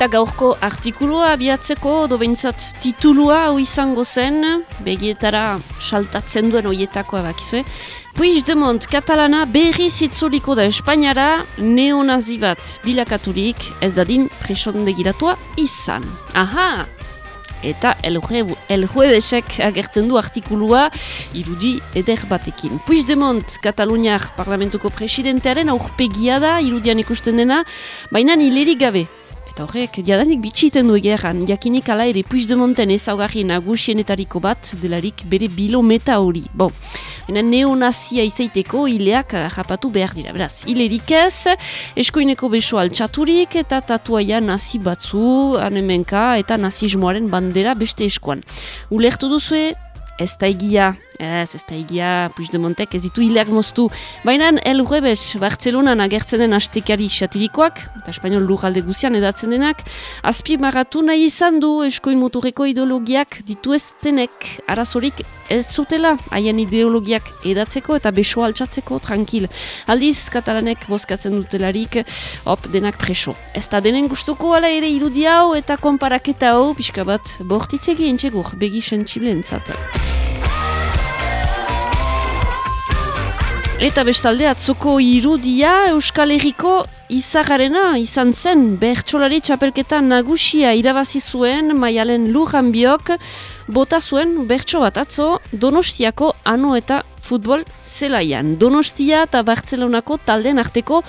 Eta gaurko artikulua abiatzeko dobeintzat titulua hau izango zen, begietara saltatzen duen hoietakoa bakizue. Puigdemont katalana berri zitzuliko da Espainiara neonazi bat bilakaturik ez dadin presondegiratua izan. Aha! Eta el, el agertzen du artikulua irudi eder batekin. Puigdemont Kataluniak parlamentuko presidentearen aurpegia da irudian ikusten dena, baina nilerik gabe Eta horrek, jadanik bitxiten du egeran, jakinik ala ere Puigdemonten ezaugarri nagusienetariko bat delarik bere bilometa hori. Bon, ena neonazia izaiteko hileak rapatu behar dira. Beraz, hilerik ez, eskoineko beso altxaturik eta tatuaia nazi batzu, anemenka eta nazismoaren bandera beste eskoan. Ulertu duzue, ez da egia, ez, ez da egia, Puigdemontek ez ditu hileak moztu. Baina El Jueves, Bartzelonan agertzen den astekari satirikoak, eta espainol lujalde guzian edatzen denak, azpi maratu nahi izan du eskoin motoreko ideologiak ditu ez denek, arazorik ez zutela haien ideologiak edatzeko eta beso altxatzeko, tranquil. Aldiz, katalanek bozkatzen dutelarik, hop, denak preso. Ez da denen gustuko ala ere irudi hau eta konparaketa hau, pixka bat, bortitzegi entxegur, begi sentsible Eta bestalde atzoko irudia Euskal Herriko izagarena izan zen bertsolari txapelketa nagusia irabazi zuen maialen lujan biok bota zuen bertso bat atzo Donostiako ano eta futbol zelaian. Donostia eta Bartzelonako talden arteko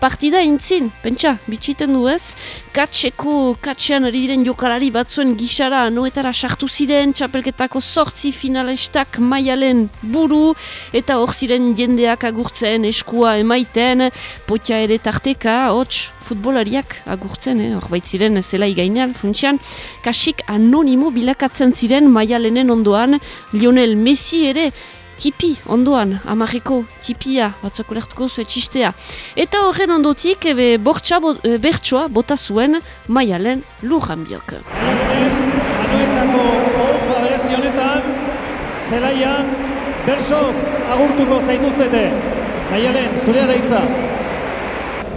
partida intzin, pentsa, bitxiten du ez, katxeko, katxean ari diren jokalari batzuen gixara noetara sartu ziren, txapelketako sortzi finalestak maialen buru, eta hor ziren jendeak agurtzen, eskua emaiten, potia ere tarteka, hots, futbolariak agurtzen, eh? hor baitziren zela igainean, funtsian, kasik anonimo bilakatzen ziren maialenen ondoan, Lionel Messi ere, tipi ondoan, amarriko tipia, batzak ulertuko zuen txistea. Eta horren ondotik, ebe, bortxa, bo, e, bertsoa bota zuen maialen lujan biok. Anoetako holtza berezionetan, zelaian, bertsoz agurtuko zaituztete. Maialen, zurea daitza.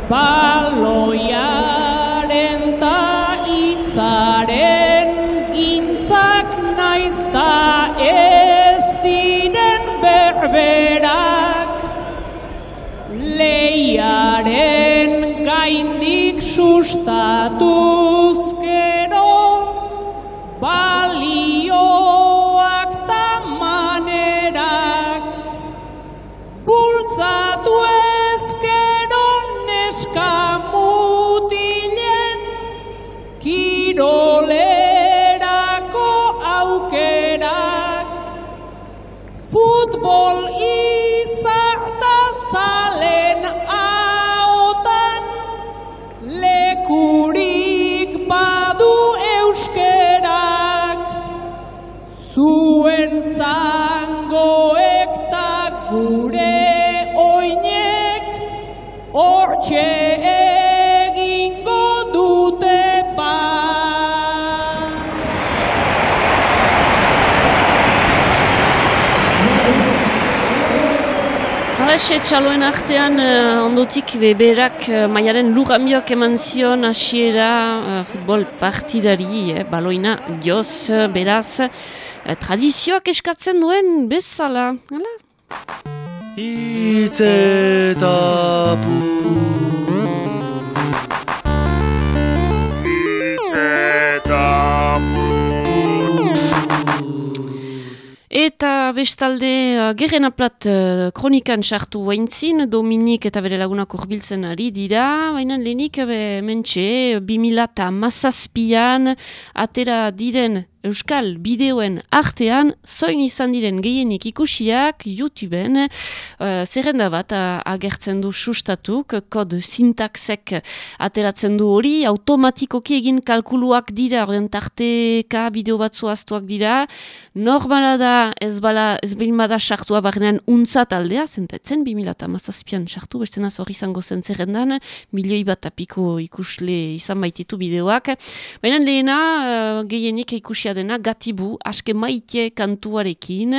Baloiaren ta itzaren gintzak naizta berberak Leiaren gaindik sustatuzkero balioak ta manerak Bultzatu ezkero neskamutilen kirolerako Futbol Halaxe txaloen artean uh, ondotik beberak uh, maiaren lugambiok eman zion hasiera uh, futbol partidari, eh, baloina joz, uh, beraz, uh, tradizioak eskatzen duen bezala. Hala? Bestalde, uh, gerren aplat uh, kronikan sartu haintzin, Dominik eta bere lagunak urbiltzen ari dira, baina lehenik mentxe, 2000 eta mazazpian, atera diren Euskal bideoen artean, zoin izan diren gehienik ikusiak YouTubeen uh, zerrenda bat uh, agertzen du sustatuk, kod sintaxek ateratzen du hori, automatikoki egin kalkuluak dira, ordean tarteka bideo batzu aztuak dira, normala da ez bala, ez bilmada sartua barnean untza taldea, zentetzen, 2000 sartu, beste naz hori izango zen zerrendan, milioi bat apiko ikusle izan baititu bideoak, baina lehena uh, gehienik ikusia dena, gatibu, aske maite kantuarekin,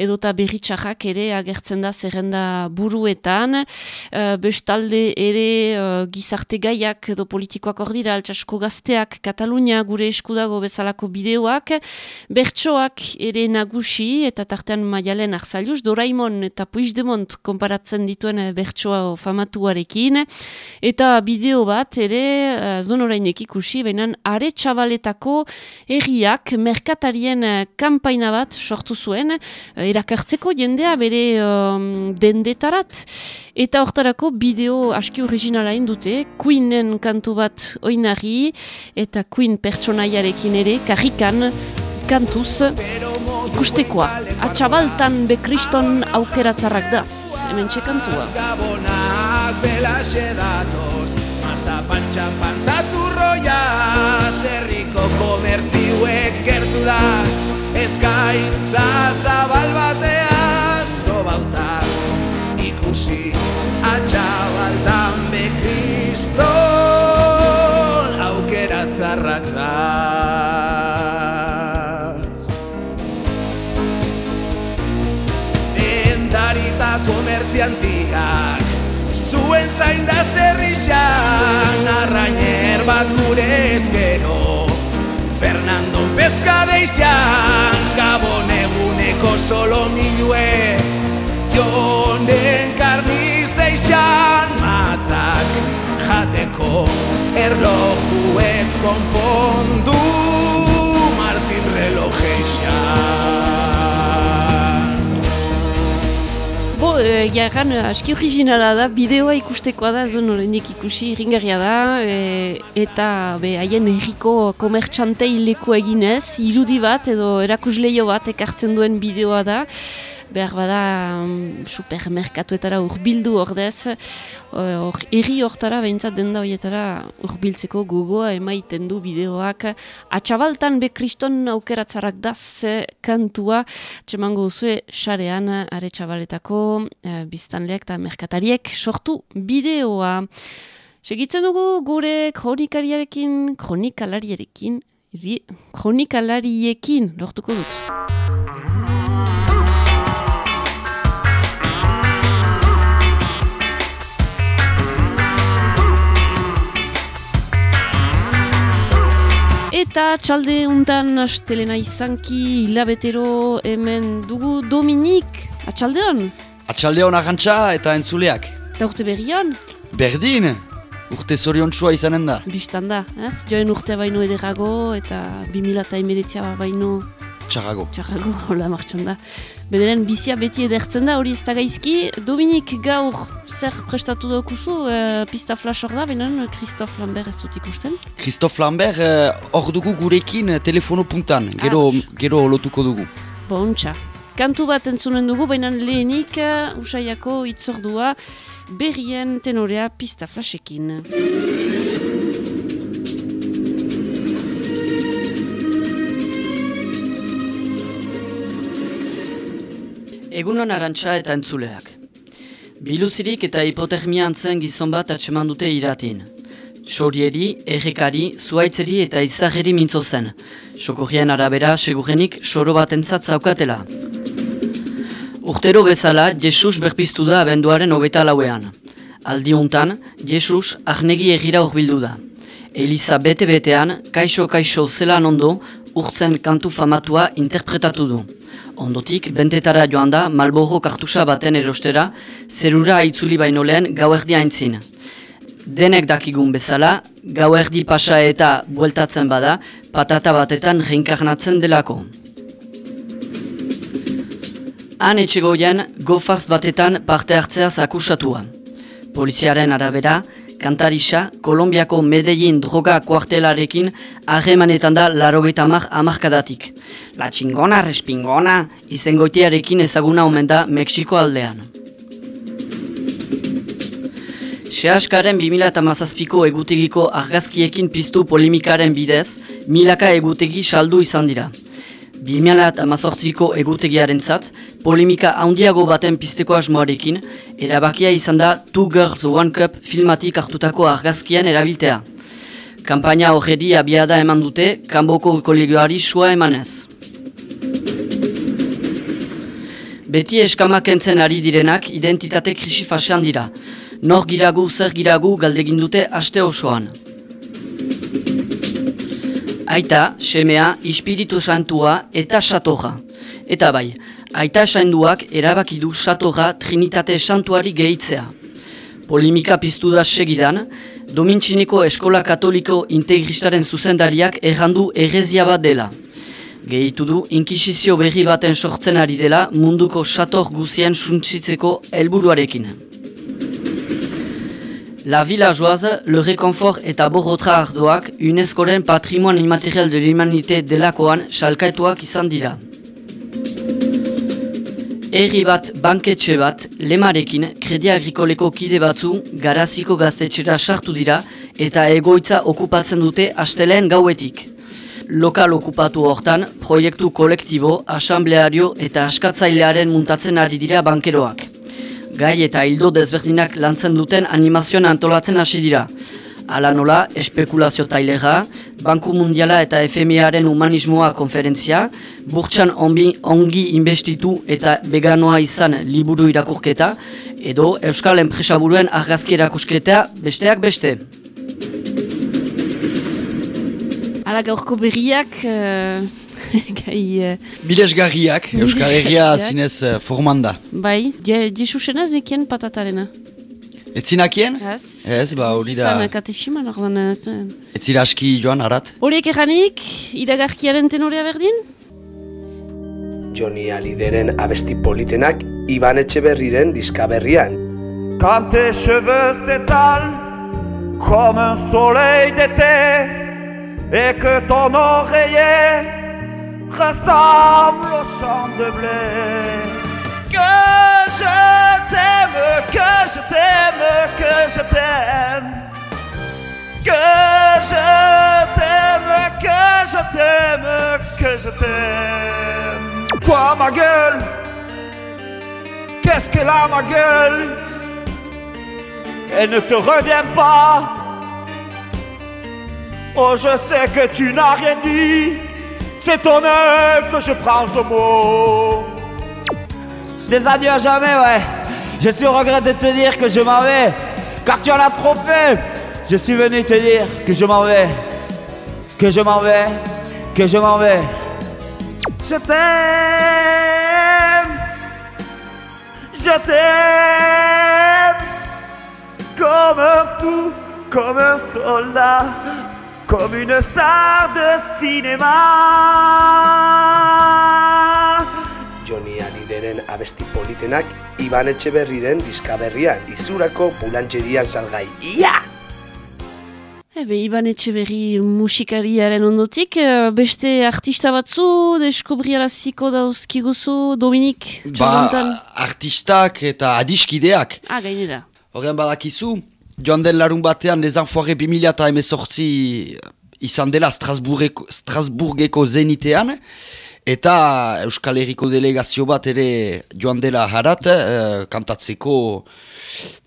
edota berritxarrak ere agertzen da zerrenda buruetan, uh, bestalde ere uh, gizarte gaiak edo politikoak hor dira, altsasko gazteak, Katalunia gure eskudago bezalako bideoak, bertsoak ere nagusi, eta tartean maialen arzalius, Doraimon eta Puigdemont konparatzen dituen bertsoa famatuarekin, eta bideo bat ere, zon horreinek ikusi, baina are txabaletako erriak merkatarien kampaina bat sortu zuen, erakartzeko jendea bere um, dendetarat, eta hortarako bideo aski originala indute, Queenen kantu bat oinari, eta Queen pertsonaiarekin ere, karrikan, kantuz, ikustekoa, atxabaltan be kriston aukeratzarrak daz, hemen txekantua. Gabonak belaxe datoz, mazapantxan pantatu roia, zerriko komertziuek da, eskaintza zabal bateaz, probauta ikusi, atxabaltan be kriston aukeratzarrak da. Dendarita komertziantiak Zuen zain da zerrixan Arrainer bat gure Fernando Deixan Gabon eguneko solo minue. Jonen karnizeixan Matzak jateko Erlojuek konpondu E, jarran, aski originala da, bideoa ikustekoa da, zon horrendik ikusi irringarria da, e, eta be, haien erriko komertxantei leku eginez, irudi bat edo erakusleio bat ekartzen duen bideoa da, behar bada um, supermerkatuetara urbildu ordez, hor erri hortara behintzat denda horietara urbiltzeko gogoa emaiten du bideoak. Atxabaltan be kriston aukeratzarak daz kantua, txemango duzue xarean are txabaletako e, biztanleak eta merkatariek sortu bideoa. Segitzen dugu gure kronikariarekin, kronikalariarekin, kronikalariekin lortuko dut. Eta txalde untan astelena izanki hilabetero hemen dugu Dominik, atxaldeon? Atxaldeon agantxa eta entzuleak. Eta urte berrian? Berdin, urte zorion txua izanen da. Bistan da, ez? Joen urte baino ederago eta 2000 baino Txarrago. txarrago, hola martxan da. Bederen bizia beti edertzen da, hori ez da gaizki. Dominik gaur zer prestatu daukuzu, uh, pista flash hor da, benen Christophe Lambert ez dut ikusten. Christophe Lambert eh, hor dugu gurekin eh, telefono puntan, gero, gero lotuko dugu. Bontxa. Kantu bat entzunen dugu, baina lehenik usaiako itzordua berrien tenorea pista flashekin. Egunon arantxa eta entzuleak. Biluzirik eta hipotermia antzen gizon bat atseman dute iratin. Sorieri, errekari, zuaitzeri eta izaheri mintzo zen. Sokorrien arabera, segurenik soro bat entzat zaukatela. Urtero bezala, Jesus berpiztu da abenduaren hobeta lauean. Aldi untan, Jesus ahnegi egira horbildu da. Eliza bete-betean, kaixo-kaixo zelan ondo, urtzen kantu famatua interpretatu du. Ondotik, bentetara joan da Malboro kartusa baten erostera, zerura itzuli baino lehen gauerdi aintzin. Denek dakigun bezala, gauerdi pasa eta bueltatzen bada, patata batetan reinkarnatzen delako. Han etxegoien, gofast batetan parte hartzea zakusatua. Poliziaren arabera, kantarisa, Kolombiako Medellin droga kuartelarekin harremanetan da larogeita amak amarkadatik. La txingona respingona izengoitearekin ezaguna omen da Mexiko aldean. Sehaskaren 2008ko egutegiko argazkiekin piztu polemikaren bidez, milaka egutegi saldu izan dira. 2008ko egutegiaren zat, polemika handiago baten pizteko asmoarekin, erabakia izan da Two Girls One Cup filmatik hartutako argazkian erabiltea. Kampaina horredi abiada eman dute, kanboko kolegioari sua emanez. Beti eskamak entzen ari direnak identitate krisi fasean dira. Nor giragu, zer giragu galdegin dute aste osoan. Aita, semea, ispiritu santua eta satorra. Eta bai, aita sainduak erabaki du satorra trinitate santuari gehitzea. Polimika piztu da segidan, Domintxiniko Eskola Katoliko Integristaren zuzendariak errandu errezia bat dela. Gehitu du, inkisizio berri baten sortzen ari dela munduko sator guzien suntsitzeko helburuarekin. La villageoise, le réconfort eta borrotra ardoak UNESCO-ren patrimoine immaterial de l'humanité delakoan salkaituak izan dira. Herri bat, banketxe bat, lemarekin, kredi agrikoleko kide batzu, garaziko gaztetxera sartu dira eta egoitza okupatzen dute asteleen gauetik. Lokal okupatu hortan, proiektu kolektibo, asambleario eta askatzailearen muntatzen ari dira bankeroak. Gai eta hildo desberdinak lantzen duten animazioan antolatzen hasi dira. Ala nola, espekulazio tailera, Banku Mundiala eta FMIaren humanismoa konferentzia, burtsan onbi, ongi investitu eta veganoa izan liburu irakurketa, edo Euskal Enpresaburuen argazki erakusketea besteak beste. Hala gaurko berriak, uh, gai, uh, Bilesgarriak, Euskal Herria zinez uh, formanda. bai, jesusena zekien patatarena. Etzinakien? Ez? Ez, ba, hori da. Zan katesiman, ordan ez duen. Etzira aski joan, arat? Horiek erranik, iragarkiaren tenorea berdin? Joni Alideren abesti politenak Iban Etxeberriren diska berrian. Quand tes cheveux s'étalent comme un soleil d'été et que ton oreiller ressemble au champ de blé. Que je t'aime, que je t'aime, que je t'aime. Que je t'aime, que je t'aime, que je t'aime. Toi, ma gueule, qu'est-ce qu'elle a, ma gueule? Elle ne te revient pas. Oh, je sais que tu n'as rien dit. C'est ton œil que je prends au mot. Des adieux à jamais, ouais. Je suis au regret de te dire que je m'en vais. Car tu en as trop fait. Je suis venu te dire que je m'en vais. Que je m'en vais. Que je m'en vais. Je t'aime. Je t'aime. Comme un fou, comme un soldat, comme une star de cinéma. Joni Alideren abesti politenak Iban Etxeberriren diska berrian. Izurako bulantxerian salgai. Ia! Ebe, Iban Etxeberri musikariaren ondotik, eh, beste artista batzu deskobriaraziko dauzkiguzu Dominik Ba, txabantan. artistak eta adiskideak. Ah, gainera. Horren badakizu, joan den larun batean Les Enfoirés 2000 eta emezortzi izan dela Strasburgeko, zenitean, eta Euskal Herriko delegazio bat ere joan dela harat, eh, kantatzeko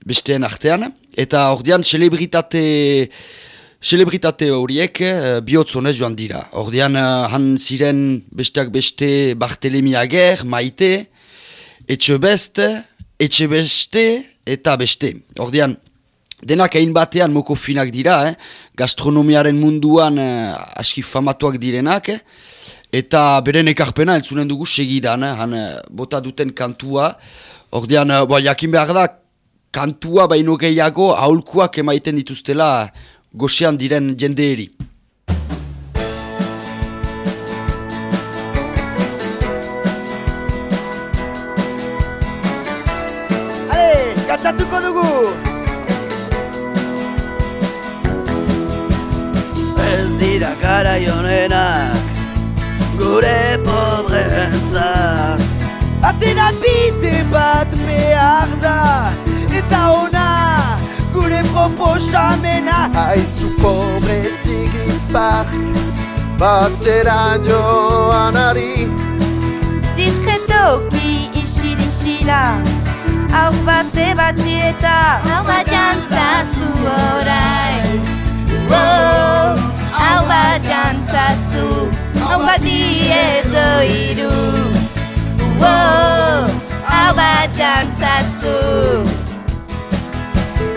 besteen artean, eta ordean celebritate... Celebritate horiek uh, bihotzonez joan dira. Ordean han ziren besteak beste Bartelemi Ager, Maite, etxe beste, etxe beste eta beste. Ordean, denak egin batean moko finak dira, eh? gastronomiaren munduan eh, aski famatuak direnak, eh? eta beren ekarpena entzunen dugu segidan, eh? han eh, bota duten kantua. Ordean, eh, bo, jakin behar da, kantua baino gehiago aholkuak emaiten dituztela goxean diren jendeeri. Ale, kantatuko dugu! Ez dira gara jonenak gure pobreentzat. Atera bide bat behar da eta ona gure proposamena. Aizu pobretik ipar Batera joanari Diskretoki isirisila Hau bate batxieta. Hau bat jantzazu orain. Oh, iru Wow, hau bat jantzazu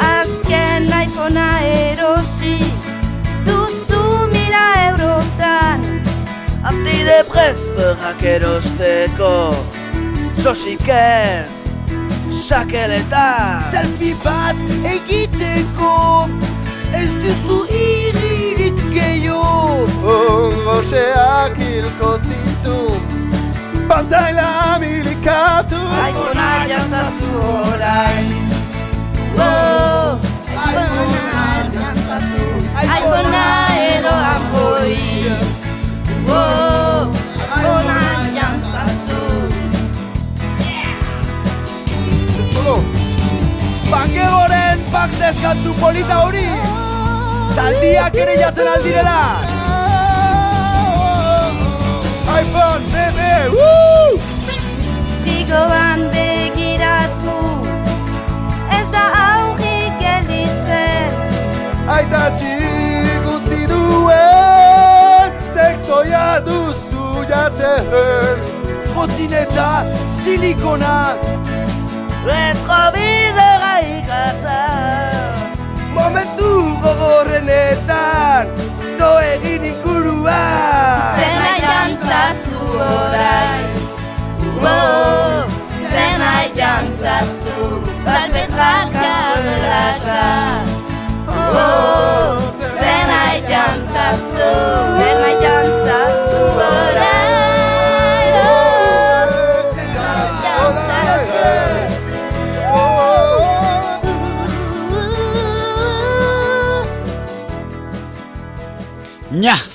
Azken iPhonea erosi. Duzu mila eurotan. Antidepresorak erosteko Sosik ez Sakeletan. Selfie bat egiteko. Ez duzu iririk gehiago. Ongoseak hilko zitu Pantaila milikatu iPhonea jantzazu orain. Wow, iPhonea jantzazu. iPhonea edo Android Wow, iPhonea jantzazu. Solo Spangegoren partez kantu polita hori Zaldiak ere jaten aldirela iPhone, bebe, woo! Frigoan begiratu Ez da aurrik gelditzen. Aita txik utzi duen Sextoia duzu jaten. Trotineta, silikona. Retrovizora ikatza Momentu gogorrenetan Zo egin ingurua Zena jantzazu orain. Wow, zena jantzazu Salpetraka belatxa Wow, zena jantzazu Zena jantzazu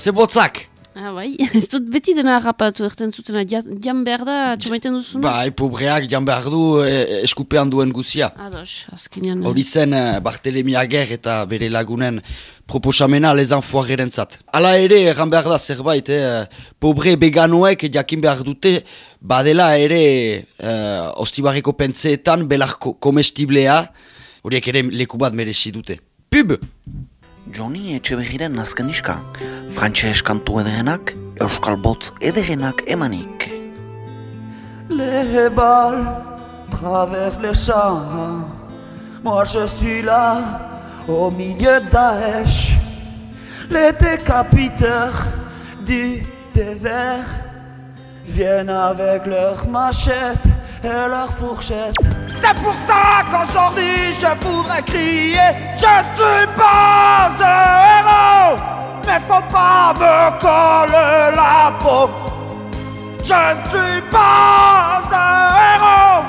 Nya, ze botzak! Ah, bai, ez dut beti dena harrapatu erten zutena, ja- jan behar da, txamaiten duzuna? Bai, pobreak jan behar du e, eskupean duen guzia. Ados, azkenean. Hori zen eh, Bartelemi Ager eta bere lagunen proposamena lezan fuareren zat. Hala ere, erran behar da zerbait, eh, pobre veganoek jakin behar dute, badela ere eh, ostibarreko pentseetan belar ko komestiblea, horiek ere leku bat merezi dute. Pub! Johnny Etxeberriren azken diska, frantxez kantu ederenak, euskal botz ederenak emanik. Les balles traversent les champs. Moi je suis là, au milieu Daesh. Les décapiteurs du désert viennent avec leurs machettes et leurs fourchettes. C'est pour ça qu'aujourd'hui je voudrais crier Je ne suis pas un héros, mais faut pas me coller la peau. Je ne suis pas un héros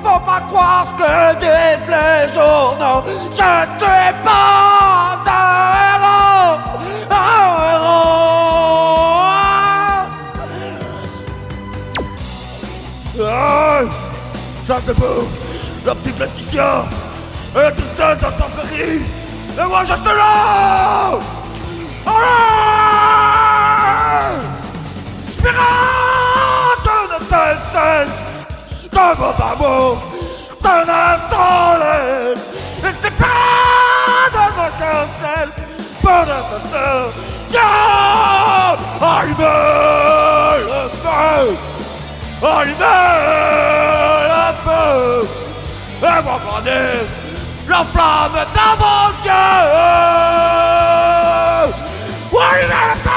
Faut pas croire ce que disent les journaux Je ne suis pas un héros Ça c'est beau La petite Laetitia Elle est toute seule dans sa prairie Et moi je suis là Allez Pirate de sel, de mon amour. Et c'est pirate de mon cancel, pour de ce sel. Yeah! Le feu! Allumez le feu! Et m'entendez la flamme dans vos yeux! Allumez le feu!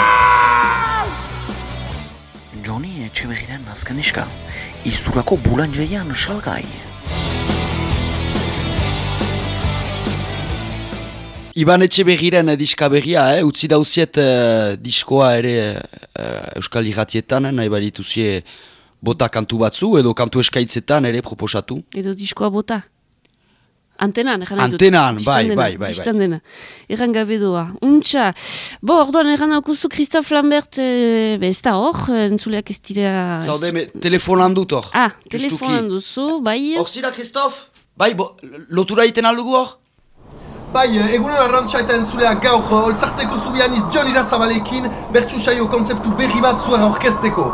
Johnny Etxeberriren azken diska, izurako bulanjeian salgai. Iban Etxeberriren diska berria, eh? utzi dauziet eh, diskoa ere eh, Euskal Irratietan, nahi badituzie bota kantu batzu edo kantu eskaitzetan ere proposatu. Edo diskoa bota. Antenan, egan dut. Antenan, Bistan bai, dena, bai, bai, bistan bai. dena. Egan gabe doa. Untxa. Bo, orduan, egan daukuzu Christophe Lambert, e, be, ez da hor, entzuleak ez dira... Zaude, me, telefonan dut hor. Ah, telefonan duzu, bai... Hor zira, Christoph? Bai, bo, lotura iten aldugu hor? Bai, egunen arrantxa eta entzuleak gaur, olzarteko zubianiz John Irazabalekin bertsu saio konzeptu berri bat zuera orkesteko.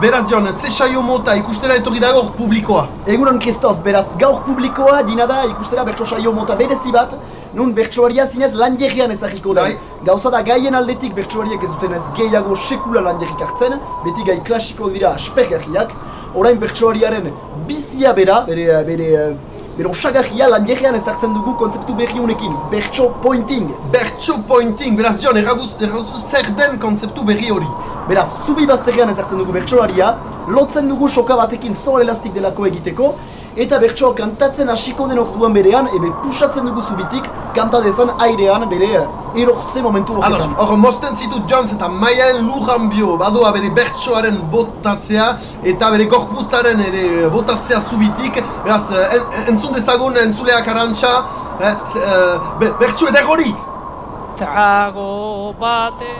Beraz, John, ze saio mota ikustera etorri da gaur publikoa? Egunon Kristof, beraz gaur publikoa dina da ikustera bertso saio mota berezi bat nun bertsoaria zinez lan jegian ezagiko da. Bai. Gauza da gaien aldetik bertsoariak ez duten ez gehiago sekula lan hartzen, beti gai klasiko dira aspergarriak, orain bertsoariaren bizia bera, bere, bere, bere osagarria lan jegian ezartzen dugu kontzeptu berri honekin, bertso pointing. Bertso pointing, beraz John, erraguz, erraguzu zer den konzeptu berri hori. Beraz, zubi bazterrean ezartzen dugu bertsolaria, lotzen dugu soka batekin zor elastik delako egiteko, eta bertsoa kantatzen hasiko den orduan berean, ebe pusatzen dugu zubitik, kanta dezan airean bere eh, erortze momentu Ados, horretan. hor mozten zitut Jones eta Maialen lujan bio badoa bere bertsoaren botatzea eta bere gorputzaren ere botatzea zubitik, beraz, eh, en, en- entzun dezagun entzuleak arantxa, eh, eh, be, bertso eder hori! Trago bate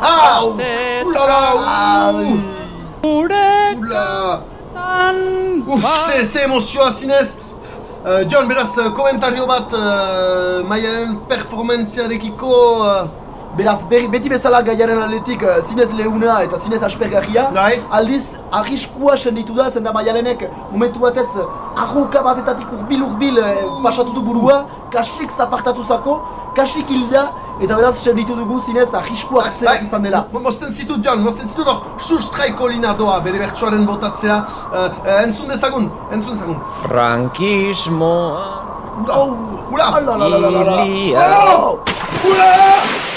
Au! Ulala! Ai. Gure Ula! Uf, ze, ze emozioa zinez! Eh, John, beraz, eh, komentario bat uh, Maialen performantziarekiko... eh, Beraz, berri, beti bezala gaiaren aldetik eh, zinez leuna eta zinez aspergarria, Bai. aldiz arriskua senditu da, zenda maialenek momentu batez arroka batetatik urbil urbil eh, pasatu du burua, kasik zapartatu zako, kasik hilda, eta beraz senditu dugu zinez arriskua hartzeak izan dela. Mo- Mozten zitut, John, mozten zitut hor sustraiko lina doa bere bertsoaren botatzea. Uh, uh, entzun dezagun, entzun dezagun. Frankismoa Ula! Ula! Ala, la, la, la, la, la. Ilia. Oh! Ula! Eh, zer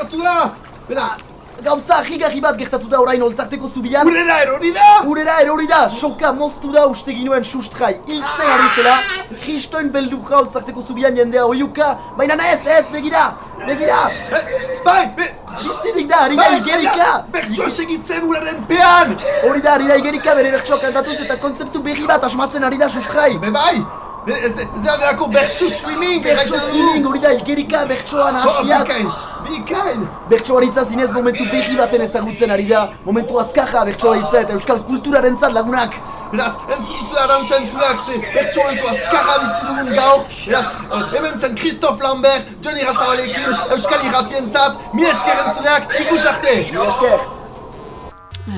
gertatu da? Bera, Gauza ahigarri bat gertatu da orain oltzarteko zubian. urera erori da! Urera erori da, soka moztu da uste ginuen sustrai hiltzen ari zela Kristoin beldurra oltzarteko zubian jendea oiuka Baina ez, ez, begira, begira Eh, bai, be, Bizirik da, ari da bai, igerika baina, bertsoa segitzen uraren pean! Hori da, ari da igerika bere bertsoa kantatuz eta kontzeptu berri bat asmatzen ari da sustrai Be bai! Ez da bertso swimming! Bertso ziling, hori da igerika bertsoan Oh, hasiak bikain! Bertsoaritza zinez momentu berri baten ezagutzen ari da Momentu azkarra bertsoaritza eta euskal kulturaren zat lagunak Beraz, entzun duzu arantxa entzuleak ze bertsoentu azkarra bizi dugun gaur Beraz, eh, hemen zen Christophe Lambert, Johnny Razabalekin, Euskal Irratientzat, mi esker entzuleak, ikus arte! Mila esker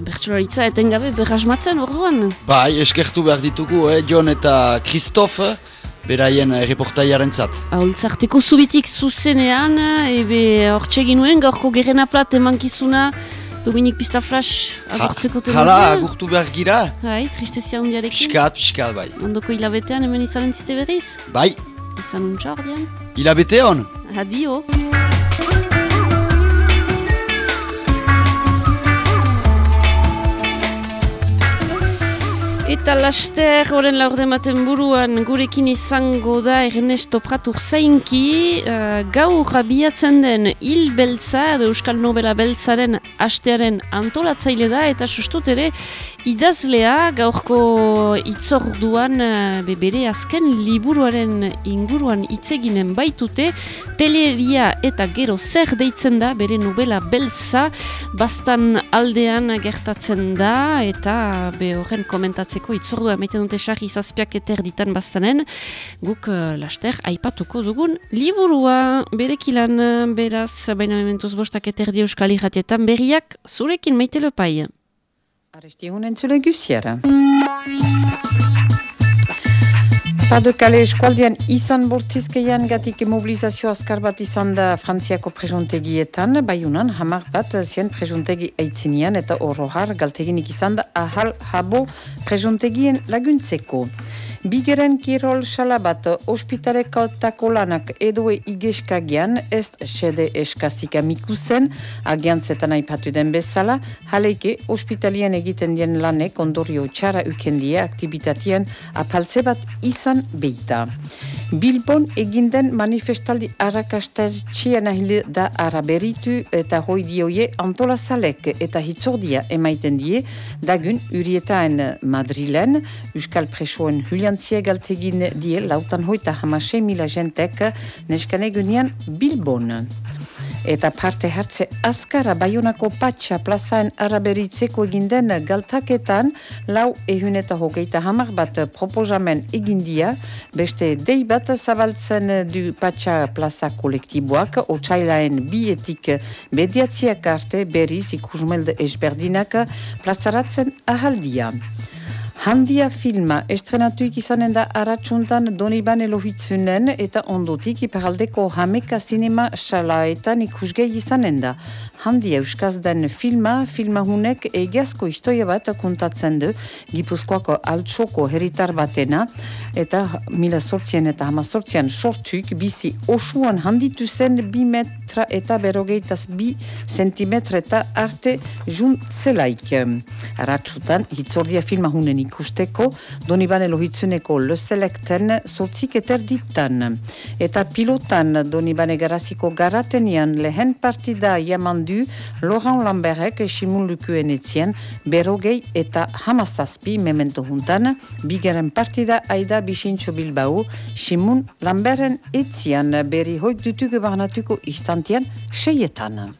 Bertsolaritza etengabe berrasmatzen orduan. Bai, eskertu behar ditugu, eh, John eta Christophe, beraien eh, reportaiaren zat. Aholtzarteko zubitik zuzenean, ebe hortxe ginuen, gaurko gerena plat emankizuna, Dominik Pistaflash agurtzeko tenore. Hala, agurtu behar gira, Hai, tristezia hundiarekin. piskat, piskat, bai. Ondoko hilabetean hemen izan entzite berriz. Bai, Izan untxa ordean. hilabete. Adio. Eta laster, horren laurde maten buruan, gurekin izango da Ernesto Pratur zainki, uh, gaur abiatzen den hil beltza, Euskal Nobela beltzaren astearen antolatzaile da, eta sustut ere idazlea gaurko itzorduan uh, be- bere azken liburuaren inguruan itzeginen baitute, teleria eta gero zer deitzen da bere novela beltza, bastan aldean gertatzen da, eta be horren komentatzeko itzordua emaiten dute sarri zazpiak eta erditan bastanen, guk uh, laster aipatuko dugun liburua berekilan uh, beraz, baina mementuz bostak eta erdi euskal irratietan berriak zurekin maite lopai. Arestigun entzule guziara. Pas-de-Calais eskualdean izan bortizkeian gatik mobilizazio azkar bat izan da Frantziako presuntegietan, baiunan hamar bat zien presuntegi aitzinean eta orohar galteginik izan da ahal habo presuntegien laguntzeko. Bigeren kirol salabat ospitalekotako lanak edoe igeskagian ez sede eskazik amikusen, agiantzetan aipatu den bezala, jaleike ospitalien egiten dien lanek ondorio txara ukendie aktivitatien apaltze bat izan beita. Bilbon eginden manifestaldi arrakastatxien ahile da araberitu eta hoi dioie antolazalek eta hitzordia emaiten die dagun urietaen Madrilen, Euskal Presoen huliantzie galtegin die lautan hoita hamase mila jentek neskan egunean Bilbon. Eta parte hartze azkara Bayonako patxa plazaen araberitzeko eginden galtaketan lau ehun eta hogeita hamar bat proposamen egindia, beste dei bat zabaltzen du patxa plaza kolektiboak, otsailaen bietik mediatziak arte berriz ikusmelde esberdinak plazaratzen ahaldia. Handia filma estrenatuik izanen da aratsuntan Donibane lohitzunen eta ondotik iparaldeko hameka sinema salaetan ikusgei izanen da. Handia euskaz den filma, filmahunek egiazko historia bat kontatzen du Gipuzkoako altsoko heritar batena eta mila sortzien eta hama sortzian sortuk bizi osuan handitu zen bi metra eta berogeitaz bi sentimetra eta arte juntzelaik. Aratsutan, hitzordia filmahunen ikusteko, Donibane lohitzuneko Le Selecten sortzik eterditan. Eta pilotan Donibane garaziko garatenian lehen partida jaman du Laurent Lamberek simun lukuen etzien berogei eta hamazazpi memento juntan, bigaren partida aida bisintxo Bilbao, simun Lamberen etzian berri hoik dutugu barnatuko istantian seietan.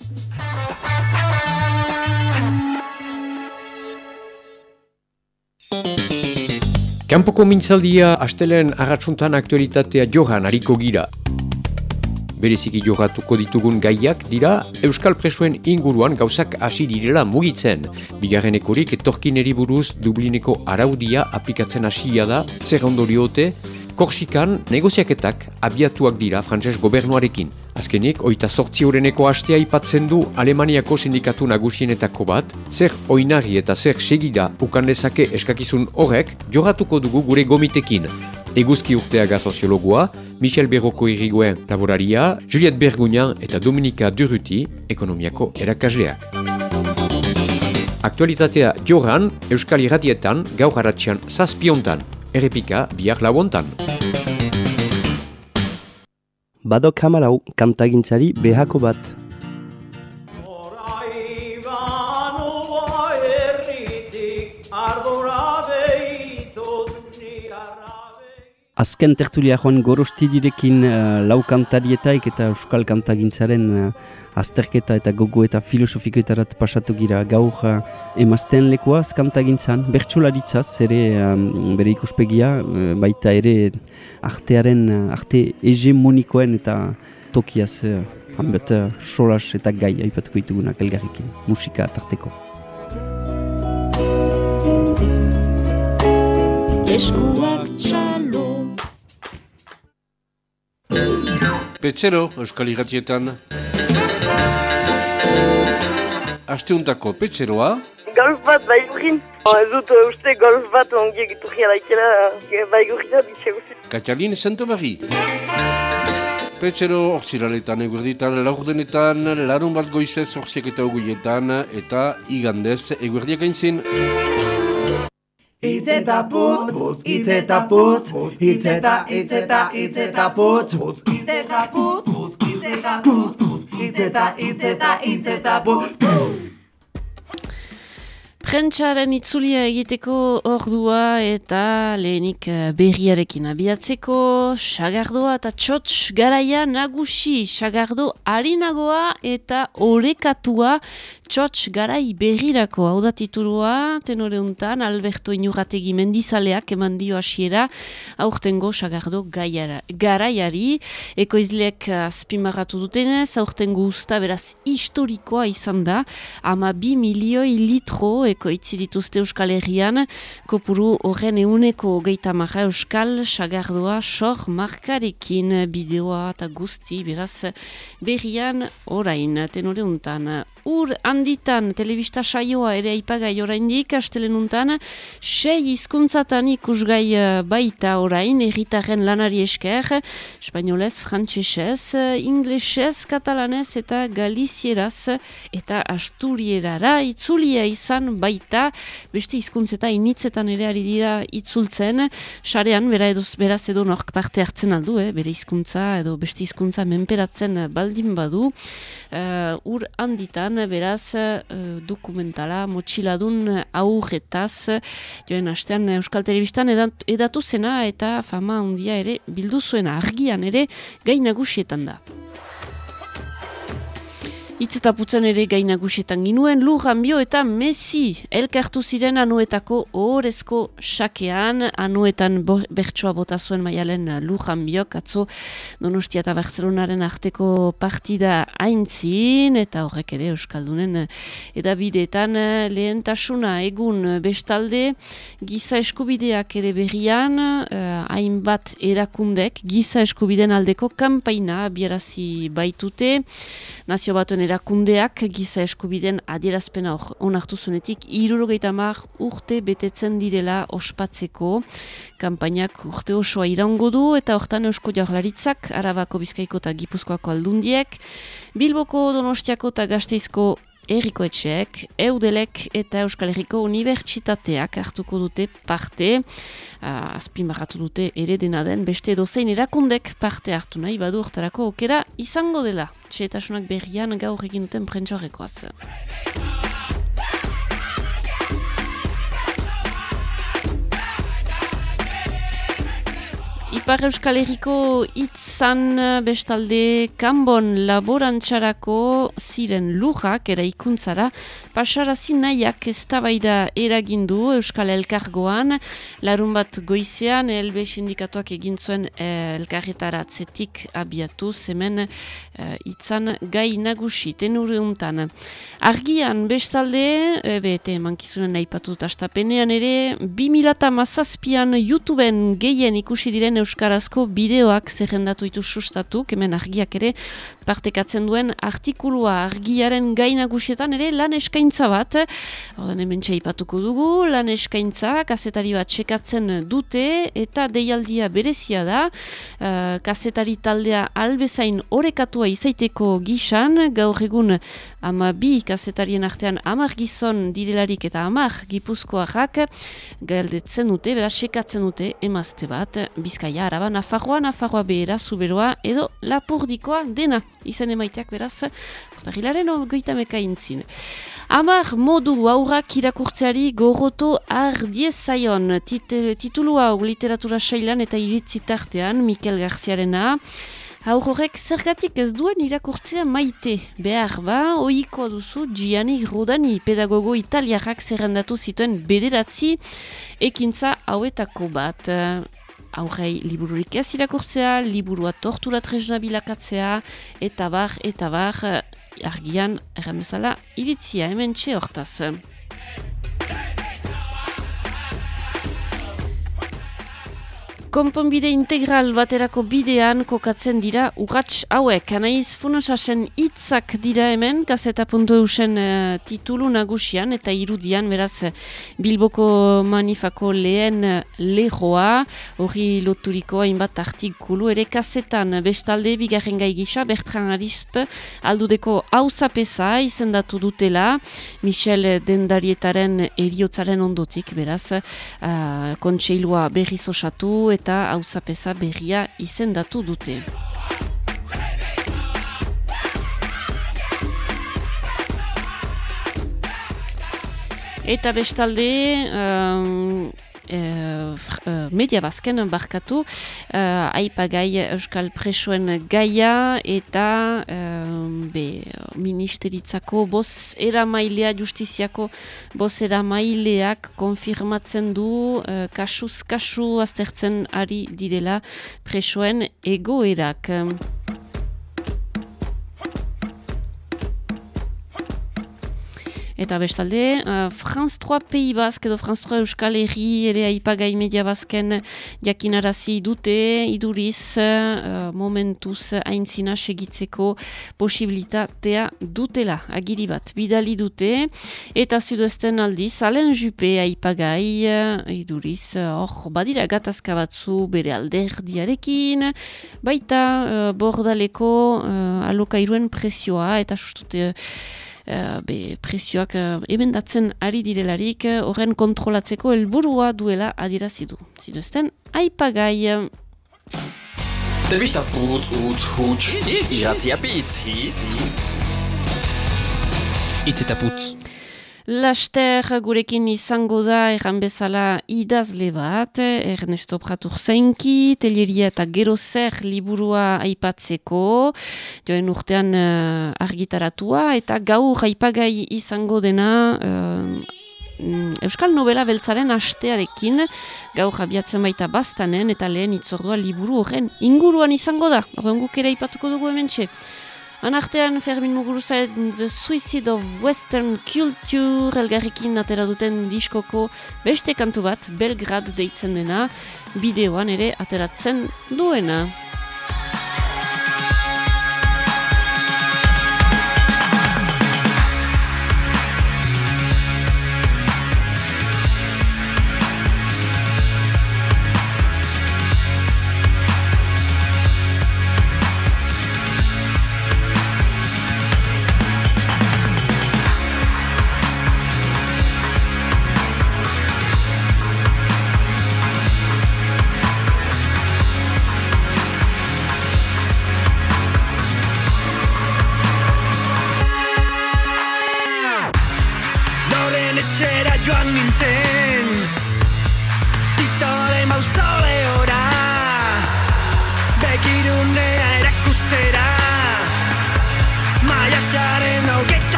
Kanpoko mintzaldia astelen agatsuntan aktualitatea johan hariko gira. Bereziki jogatuko ditugun gaiak dira Euskal Presoen inguruan gauzak hasi direla mugitzen. Bigarren ekorik etorkineri buruz Dublineko araudia aplikatzen hasia da, zer ondoriote, Korsikan negoziaketak abiatuak dira frantses gobernuarekin. Azkenik, oita sortzi horreneko hastea ipatzen du Alemaniako sindikatu nagusienetako bat, zer oinari eta zer segida ukan dezake eskakizun horrek jogatuko dugu gure gomitekin. Eguzki urteaga soziologoa, Michel Berroko irrigoen laboraria, Juliette Bergunian eta Dominika Durruti ekonomiako erakasleak. Aktualitatea joran, Euskal Irratietan, gaur haratxean zazpiontan, errepika bihar lauontan. Badok hamalau kantagintzari behako bat. Azken tertulia joan gorostidirekin uh, lau kantarietaik eta euskal kantagintzaren uh, azterketa eta gogo eta filosofikoetarat pasatu gira gaur uh, emazten lekuaz kantagintzan, bertsolaritzaz, ere um, bere ikuspegia, uh, baita ere artearen, uh, arte hegemonikoen eta tokiaz, uh, hanbet uh, solas eta gai aipatuko ditugunak elgarrikin, musika tarteko. Eskuak Petzero, Euskal Iratietan. Asteuntako petzeroa. Golf bat bai gurin. Ez dut uste golf bat ongi egitu jialaikela bai gurina ditxe guzi. Katalin Santomari. Petzero, ortsiraletan eguerditan, laurdenetan, larun bat goizez ortsiak eta oguietan, eta igandez eguerdiak aintzin. Itz eta putz, itz eta putz, itz eta, itz eta, itz eta putz, itz eta putz, itz eta putz, itz eta, itz eta, itz eta putz. Prentsaren itzulia egiteko ordua eta lehenik eh, berriarekin abiatzeko, sagardoa eta txotx garaia nagusi, sagardo harinagoa eta orekatua txotx garai berrirako. Hau da titulua, tenore untan, Alberto Inurrategi mendizaleak eman dio hasiera aurtengo sagardo gaiara, garaiari, ekoizleek azpimarratu dutenez, aurtengo usta beraz historikoa izan da, ama bi milioi litro ekoitzi dituzte Euskal Herrian, kopuru horren euneko geita marra Euskal Sagardoa sor markarekin bideoa eta guzti, beraz berrian orain, tenore untan. Ur handitan telebista saioa ere aipagai oraindik astelenuntan, sei hizkuntzatan ikusgai eh, baita orain, erritaren lanari esker, espainolez, frantsesez, inglesez, katalanez eta galizieraz eta asturierara itzulia izan baita, beste hizkuntzeta initzetan ere ari dira itzultzen, sarean bera edo, beraz edo nork parte hartzen aldu, eh, bere hizkuntza edo beste hizkuntza menperatzen baldin badu, uh, ur handitan beraz uh, dokumentala motxiladun aurretaz joen astean Euskal Telebistan edat, edatu zena eta fama handia ere bildu zuena argian ere gai nagusietan da. Itz eta putzen ere gainagusietan ginuen, Lujanbio eta Messi elkartu ziren anuetako ohorezko sakean, anuetan bertsoa bota zuen maialen Lujanbiok, atzo Donostia eta Bartzelonaren arteko partida aintzin, eta horrek ere Euskaldunen edabideetan lehentasuna egun. Bestalde, giza eskubideak ere berrian, eh, hainbat erakundek giza eskubideen aldeko kanpaina biarazi baitute, nazio batuen erakundeak giza eskubideen adierazpena onartu zunetik irurogeita mar urte betetzen direla ospatzeko kanpainak urte osoa iraungo du eta hortan eusko jaurlaritzak Arabako Bizkaiko eta Gipuzkoako aldundiek Bilboko Donostiako eta Gasteizko Herriko Eudelek eta Euskal Herriko Unibertsitateak hartuko dute parte, uh, azpimarratu dute ere dena den, beste dozein erakundek parte hartu nahi badu hortarako okera izango dela. Txetasunak berrian gaur egin duten prentxorrekoaz. Ipar Euskal Herriko itzan bestalde kanbon laborantxarako ziren lujak eraikuntzara pasarazi nahiak eztabaida eragindu Euskal Elkargoan larun bat goizean elbe sindikatuak egin zuen eh, elkarretaratzetik abiatu hemen eh, itzan gai nagusi tenure untan. Argian bestalde, e, bete mankizunen aipatu dut astapenean ere, 2008an YouTubeen gehien ikusi diren Euskarazko bideoak zerrendatu ditu sustatu, hemen argiak ere partekatzen duen artikulua. Argiaren gai nagusietan ere lan eskaintza bat, Ordan hemen aipatuko dugu, lan eskaintza, kazetari bat sekatzen dute, eta deialdia berezia da, uh, kazetari taldea albezain orekatua izaiteko gisan, gaur egun ama bi kazetarien artean amar gizon direlarik eta amar gipuzkoarrak galdetzen dute, bera sekatzen dute emazte bat, bizkaia, araba, nafarroa, nafarroa behera, zuberoa, edo lapurdikoa dena, izan emaiteak beraz, Urtahilaren ogoita mekaintzin. Amar modu aurrak irakurtzeari goroto ardiez zaion Tit titulu hau literatura sailan eta iritzi tartean Mikel Garziarena. Haur horrek zergatik ez duen irakurtzea maite. Behar ba, oiko duzu Gianni Rodani pedagogo italiarrak zerrendatu zituen bederatzi ekintza hauetako bat. Aurrei libururik ez irakurtzea, liburua tortura tresna bilakatzea, eta bar, eta bar, argian, erran bezala, iritzia hemen txe hortaz. Konponbide integral baterako bidean kokatzen dira urrats hauek. Anaiz funosasen hitzak dira hemen, gazeta.eusen uh, titulu nagusian eta irudian, beraz Bilboko manifako lehen uh, lehoa, hori loturiko hainbat artikulu, ere kazetan. Bestalde bigarren gai gisa, Bertran Arisp aldudeko hauzapesa izendatu dutela, Michel Dendarietaren eriotzaren ondotik, beraz, uh, kontseilua berriz osatu eta hauzapesa berria izendatu dute. Eta bestalde, um, Uh, uh, media bazken barkatu uh, aipagai Euskal Presoen gaia eta uh, be, ministeritzako boz eramailea justiziako boz eramaileak konfirmatzen du uh, kasuz kasu aztertzen ari direla presoen egoerak. Eta bestalde, uh, Franz 3 Pays Basque edo Franz 3 Euskal Herri ere aipagai media bazken jakinarazi dute, iduriz uh, momentuz aintzina segitzeko posibilitatea dutela, agiri bat, bidali dute, eta zudoesten aldiz, alen jupe aipagai, uh, iduriz, hor, uh, badira gatazka batzu bere alderdiarekin, baita uh, bordaleko uh, alokairuen presioa, eta sustute Uh, be, presioak uh, emendatzen ari direlarik uh, horren kontrolatzeko helburua duela adierazi du. Ziduzten, aipagai. Telebista putz, utz, huts, iratzia pitz, hitz. Itz eta putz. Laster gurekin izango da erran bezala idazle bat, Ernesto Pratur Zainki, Teleria eta Gero Zer liburua aipatzeko, joen urtean uh, argitaratua, eta gaur aipagai izango dena uh, Euskal Novela Beltzaren astearekin, gaur abiatzen baita bastanen, eta lehen itzordua liburu horren inguruan izango da, horren guk ere aipatuko dugu hemen txe. Anartean Fermin Muguruza The Suicide of Western Culture elgarrikin atera duten diskoko beste kantu bat Belgrad deitzen dena bideoan ere ateratzen duena.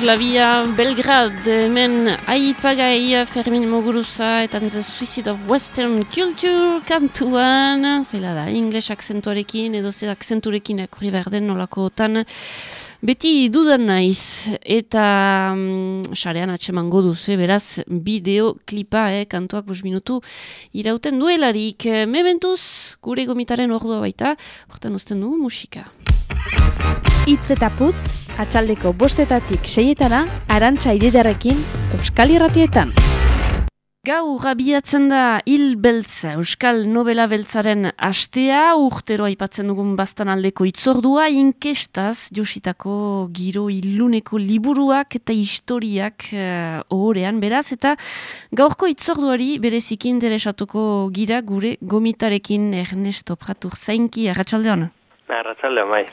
Jugoslavia, Belgrad, hemen aipagai Fermin Muguruza eta The Suicide of Western Culture kantuan, zeila da, ingles akzentuarekin edo ze akzenturekin akurri behar den nolakotan. Beti dudan naiz eta mm, sarean atseman goduz, eh, beraz, bideo klipa, eh, kantuak bos minutu irauten duelarik. Mementuz, gure gomitaren ordua baita, hortan uzten dugu musika. Itz eta putz, atxaldeko bostetatik seietana, arantxa ididarekin, Euskal Irratietan. Gaur abiatzen da hil beltza, Euskal Nobela Beltzaren astea, urtero aipatzen dugun bastan aldeko itzordua, inkestaz jositako giro iluneko liburuak eta historiak uh, ohorean beraz, eta gaurko itzorduari bereziki interesatuko gira gure gomitarekin Ernesto Pratur zainki, arratsalde hona. Arratxalde, bai.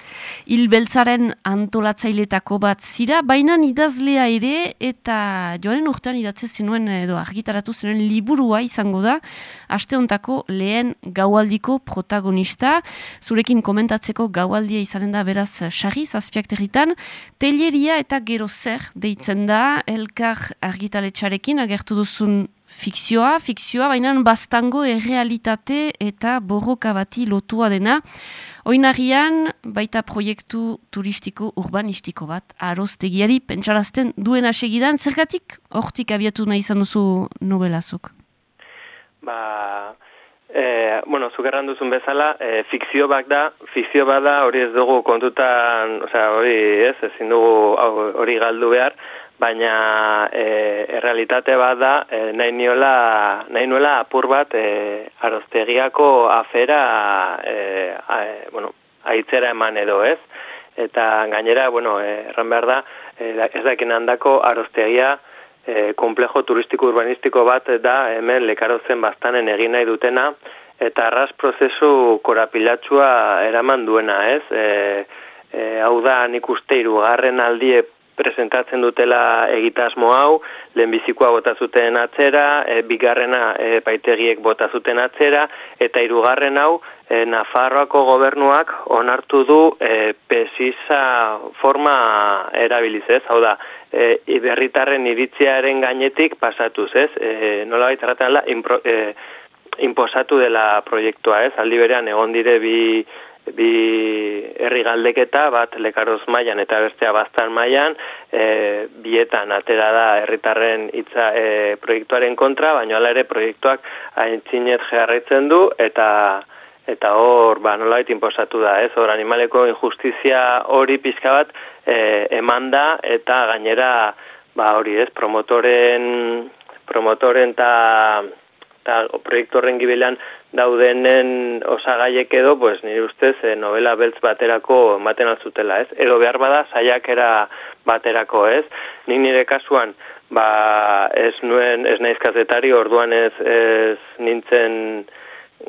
Hilbeltzaren antolatzailetako bat zira, baina idazlea ere eta joaren urtean idatze zinuen edo argitaratu zinuen liburua izango da, asteontako lehen gaualdiko protagonista, zurekin komentatzeko gaualdia izanen da beraz sarri zazpiak territan, teleria eta gero zer deitzen da, elkar argitaletxarekin agertu duzun fikzioa, fikzioa, baina bastango errealitate eta borroka bati lotua dena. Oinarrian, baita proiektu turistiko urbanistiko bat, aroztegiari pentsarazten duena segidan, zergatik hortik abiatu nahi izan duzu nobelazuk? Ba, e, bueno, zuk erran duzun bezala, e, fikzio bat da, fikzio bat da, hori ez dugu kontutan, osea, hori ez, ezin dugu hori galdu behar, baina e, errealitate bat da, e, nahi, niola, nahi nuela apur bat e, aroztegiako afera, e, a, e, bueno, aitzera eman edo ez, eta gainera, bueno, e, erran behar da, e, ez dakin handako aroztegia, e, komplejo turistiko urbanistiko bat da hemen lekarozen bastanen egin nahi dutena eta arras prozesu korapilatxua eraman duena, ez? E, e, hau da nik uste irugarren aldie presentatzen dutela egitasmo hau, lehenbizikoa bota zuten atzera, e, bigarrena e, paitegiek bota zuten atzera, eta hirugarren hau e, Nafarroako gobernuak onartu du e, pesisa forma erabiliz, ez? Hau da, e, berritarren iritziaren gainetik pasatuz, ez? E, nola baita impro, e, imposatu dela proiektua, ez? Aldi berean egon dire bi, bi herri galdeketa, bat lekaroz mailan eta bestea bastan mailan, e, bietan atera da herritarren hitza e, proiektuaren kontra, baina hala ere proiektuak aintzinet jarraitzen du eta eta hor, ba, nolabait inposatu da, ez? Hor, animaleko injustizia hori pixka bat e, eman da, eta gainera, ba, hori ez, promotoren, promotoren eta eta proiektu horren gibilean daudenen osagaiek edo, pues, nire ustez, e, novela beltz baterako ematen altzutela, ez? Edo behar bada, saiakera baterako, ez? Nik nire kasuan, ba, ez nuen, ez naiz kazetari, orduan ez, ez nintzen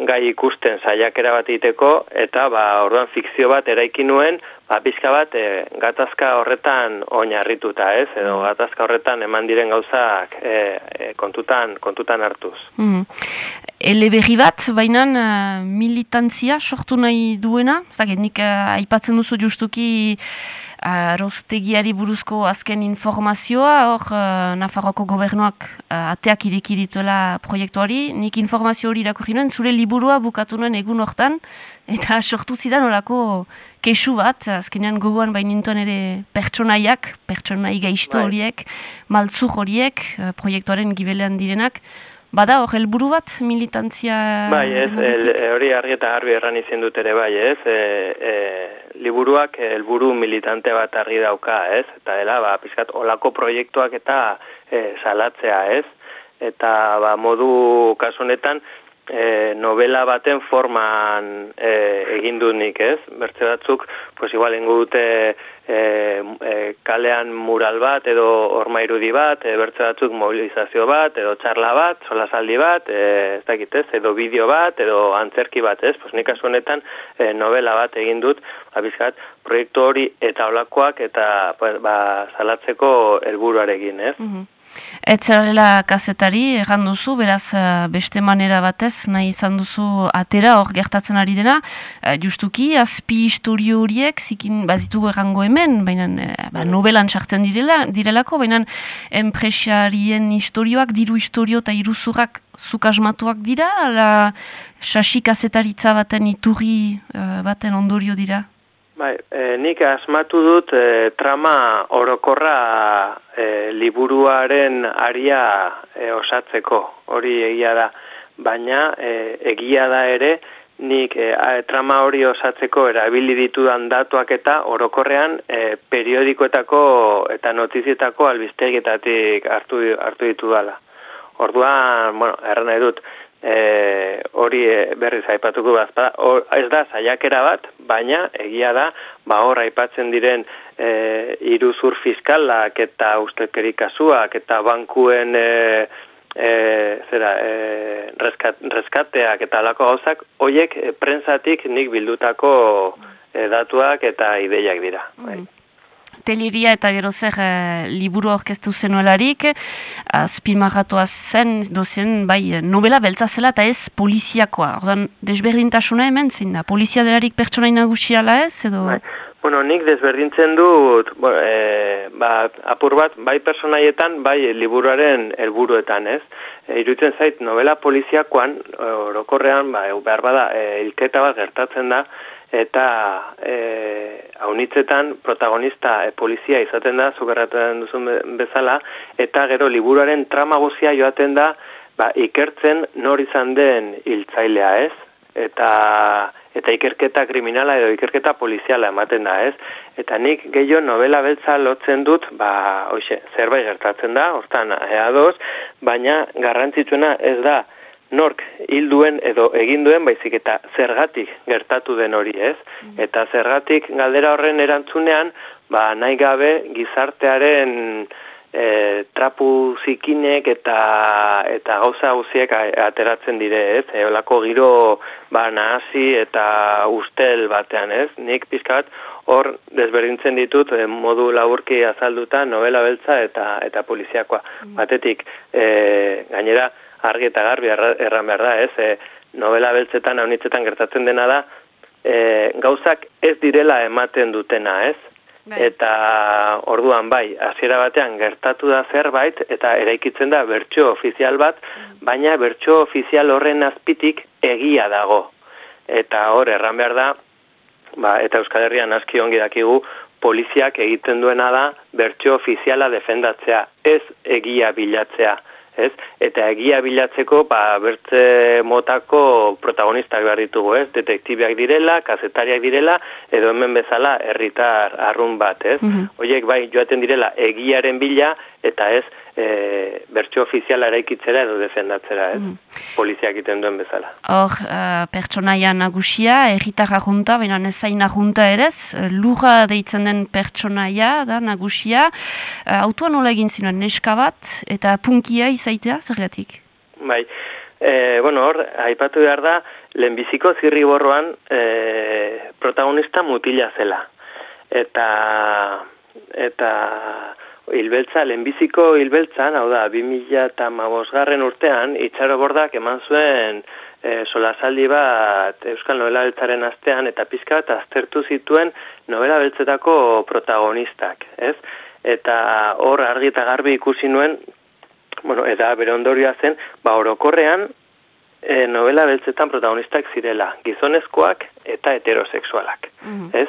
gai ikusten saiakera bat egiteko eta ba orduan fikzio bat eraiki nuen ba pizka bat e, gatazka horretan oinarrituta, ez? Edo gatazka horretan eman diren gauzak e, e, kontutan kontutan hartuz. Mm. Eleberri bat, baina uh, militantzia sortu nahi duena, ez dakit, nik uh, aipatzen duzu justuki Arostegiari buruzko azken informazioa, hor uh, Nafarroko gobernuak uh, ateak ireki dituela proiektuari, nik informazio hori irakurri nuen, zure liburua bukatu nuen egun hortan, eta sortu zidan olako kesu bat, azkenean gogoan bainintuen ere pertsonaiak, pertsonai gaizto horiek, maltzuk horiek, uh, proiektuaren gibelean direnak, Bada, hor, helburu bat militantzia... Bai, ez, el, hori argi eta garbi erran izin dut ere, bai, ez, e, e, liburuak helburu militante bat argi dauka, ez, eta dela, ba, pizkat, olako proiektuak eta e, salatzea, ez, eta, ba, modu kasunetan, e, novela baten forman e, egin dut nik, ez, bertze batzuk, pues, igual, ingo dute e, e, kalean mural bat edo horma irudi bat, e, bertze batzuk mobilizazio bat, edo txarla bat, solasaldi bat, e, ez dakit ez, edo bideo bat, edo antzerki bat, ez, pues nik asu honetan e, novela bat egin dut, abizkat, proiektu hori eta olakoak eta pues, ba, salatzeko helburuarekin, ez. Mm Etzarela kazetari, erran duzu, beraz eh, beste manera batez, nahi izan duzu atera hor gertatzen ari dena, eh, justuki, azpi historio horiek, zikin bazitu errango hemen, baina eh, ba, nobelan sartzen direla, direlako, baina enpresarien historioak, diru historio eta iruzurrak zukasmatuak dira, ala sasi kazetaritza baten iturri baten ondorio dira? Bai, e, nik asmatu dut e, trama orokorra e, liburuaren aria e, osatzeko, hori egia da. Baina e, egia da ere, nik e, trama hori osatzeko erabili ditudan datuak eta orokorrean e, periodikoetako eta notizietako albiztegietatik hartu, hartu ditu dala. Orduan, bueno, erran dut, e, hori e, berriz aipatuko bazpada, ez da saiakera bat, baina egia da, ba hor aipatzen diren e, iruzur fiskalak eta ustelkeri kasuak eta bankuen e, e, zera, e, reskat, reskateak eta alako gauzak, hoiek e, prentzatik nik bildutako e, datuak eta ideiak dira. Bai. Mm teliria eta gero zer e, liburu orkestu zenuelarik, azpimarratua zen, dozen, bai, novela beltza zela eta ez poliziakoa. Ordan, desberdintasuna hemen, zein da, polizia delarik pertsona inagusiala ez, edo... Bai. Bueno, nik desberdintzen dut, bo, e, ba, apur bat, bai personaietan, bai liburuaren helburuetan, ez? E, iruditzen zait, novela poliziakoan, orokorrean, ba, behar bada, e, ilketa bat gertatzen da, eta e, haunitzetan protagonista e, polizia izaten da, zugarraten duzun bezala, eta gero liburuaren trama guzia joaten da, ba, ikertzen nor izan den hiltzailea ez, eta eta ikerketa kriminala edo ikerketa poliziala ematen da, ez? Eta nik gehiago novela beltza lotzen dut, ba, hoxe, zerbait gertatzen da, hortan, eadoz, baina garrantzitsuena ez da, nork hil duen edo egin duen baizik eta zergatik gertatu den hori ez. Eta zergatik galdera horren erantzunean, ba, nahi gabe gizartearen e, trapu zikinek eta, eta gauza guziek ateratzen dire ez. Eolako giro ba, nahasi eta ustel batean ez. Nik pizkat hor desberdintzen ditut e, modu laburki azalduta novela beltza eta, eta poliziakoa. Batetik, e, gainera, argi eta garbi erran behar da, ez? E, novela beltzetan, haunitzetan gertatzen dena da, e, gauzak ez direla ematen dutena, ez? Bai. Eta orduan bai, hasiera batean gertatu da zerbait eta eraikitzen da bertso ofizial bat, baina bertso ofizial horren azpitik egia dago. Eta hor erran behar da, ba, eta Euskal Herrian aski ongi dakigu, poliziak egiten duena da bertso ofiziala defendatzea, ez egia bilatzea ez? Eta egia bilatzeko, ba, bertze motako protagonistak behar ditugu, ez? Detektibiak direla, kazetariak direla, edo hemen bezala herritar arrun bat, ez? Mhm. Hoiek bai joaten direla egiaren bila, eta ez e, bertso ofiziala eraikitzera edo defendatzera, ez? Poliziak egiten duen bezala. Hor, uh, pertsonaia nagusia, erritarra junta, baina ezaina junta erez, lurra deitzen den pertsonaia da nagusia. Uh, autoa nola egin zinuen, neska bat, eta punkia izaitea, zergatik? Bai, e, bueno, hor, aipatu behar da, lehenbiziko zirriborroan e, protagonista mutila zela. Eta, eta hilbeltza, lehenbiziko hilbeltzan, hau da, 2000 eta garren urtean, itxarobordak eman zuen e, solasaldi bat Euskal Novela Beltzaren astean, eta pizka bat aztertu zituen novela beltzetako protagonistak, ez? Eta hor argi eta garbi ikusi nuen, bueno, eta bere ondorioa zen, ba, orokorrean, e, novela beltzetan protagonistak zirela, gizonezkoak eta heterosexualak, ez?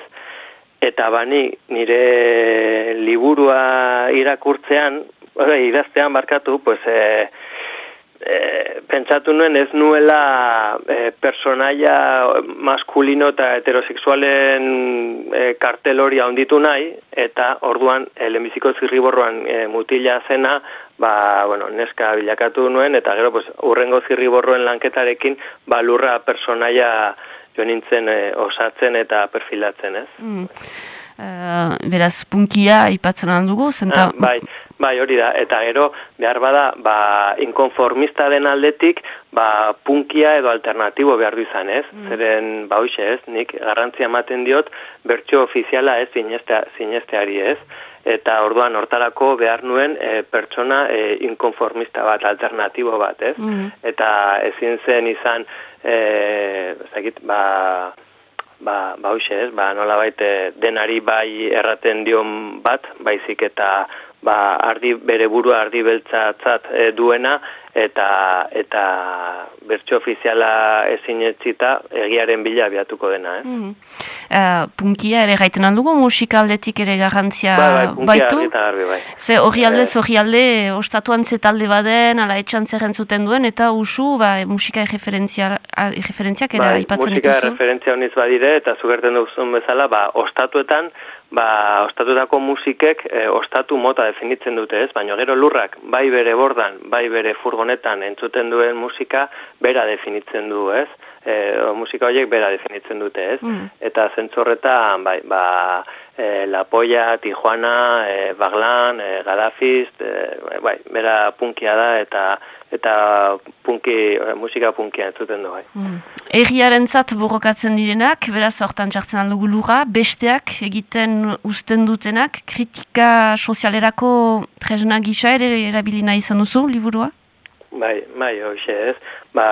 Eta bani nire liburua irakurtzean, ora, idaztean barkatu, pues, e, e, pentsatu nuen ez nuela e, personaia maskulino eta heterosexualen e, kartel hori handitu nahi, eta orduan e, lehenbiziko zirriborroan e, mutila zena, ba, bueno, neska bilakatu nuen, eta gero pues, urrengo zirriborroen lanketarekin, ba, lurra personaia jo nintzen e, osatzen eta perfilatzen, ez? Mm. Uh, beraz, punkia aipatzen handugu, zenta... Ah, bai, bai, hori da, eta gero, behar bada, ba, inkonformista den aldetik, ba, punkia edo alternatibo behar du izan, ez? Zeren, ba, hoxe, ez, nik garrantzia ematen diot, bertso ofiziala ez sinestea, sinesteari, ez? Eta orduan hortarako behar nuen e, pertsona e, inkonformista bat, alternatibo bat, ez? Eta ezin zen izan, e, ezakit, ba, ba, ba hoxe ez, ba, nola baite denari bai erraten dion bat, baizik eta ba, ardi, bere burua ardi beltzatzat e, duena, eta eta bertso ofiziala ezin etzita egiaren bila abiatuko dena, eh? Mm. Uh, punkia ere gaiten handugu, musikaldetik ere garrantzia bai, punkia baitu. eta garbi, bai. Ze horri alde, Eh, horri alde, ostatuan ze talde baden, ala etxan zer entzuten duen, eta usu, ba, musika erreferentzia, a- erreferentziak ere bai, aipatzen musika dituzu. referentzia honiz badire, eta zugerten duzun bezala, ba, ostatuetan, ba, ostatutako musikek e, ostatu mota definitzen dute, ez? Baina gero lurrak, bai bere bordan, bai bere furgonetan entzuten duen musika, bera definitzen du, ez? E, musika horiek bera definitzen dute, ez? Mm. Eta zentzorretan, bai, ba, e, La Polla, Tijuana, e, Baglan, e, Gaddafiz, e, bai, bera punkia da, eta eta punki, e, musika punkia entzuten du, bai. Mm. Egiaren zat borrokatzen direnak, beraz hortan jartzen aldugu lura, besteak egiten uzten dutenak, kritika sozialerako tresna gisa ere erabili nahi izan duzu, liburua? Bai, bai, hoxe ez. Ba,